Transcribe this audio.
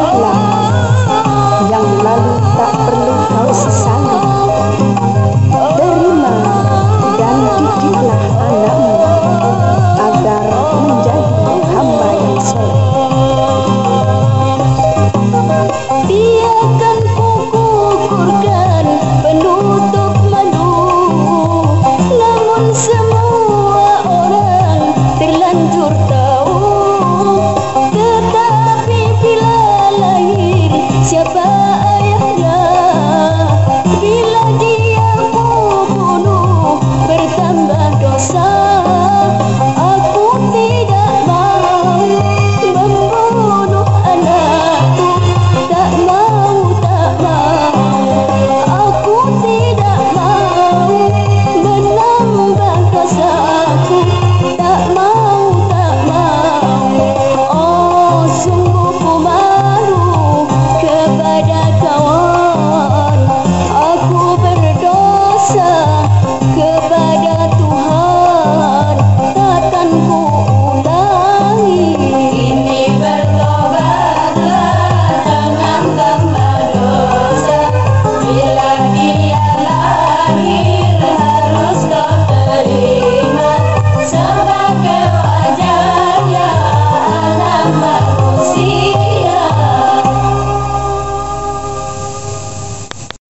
Oh.